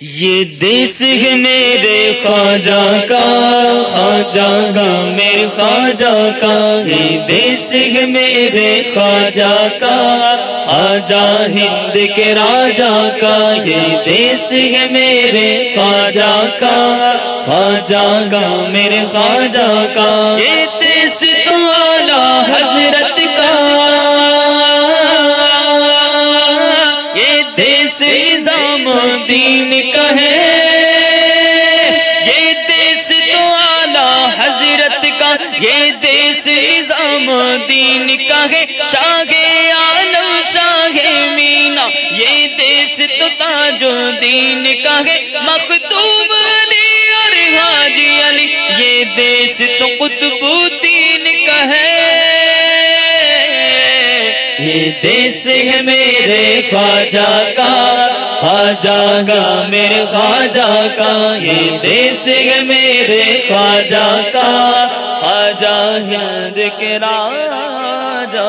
یہ دیس ہے میرے خواجہ کا خواجہ کا، میرے خواجہ کا۔ یہ دیس ہے میرے خواجہ کا، خواجہ ہند کے راجا کا۔ یہ دیس ہے میرے خواجہ کا خواجہ کا، میرے خواجہ کا۔ یہ نظام دین یہ دیس نظام دین کا ہے شاہ عالم، شاہ مینا، یہ دیس تو تاج دین کا ہے مختوب علی اور حاجی علی، یہ دیس تو قطب دین کا ہے یہ دیس ہے میرے خواجہ کا خواجہ کا میرے خواجہ کا، یہ دیس ہے میرے خواجہ کا۔ خواجہ ہند کے راجہ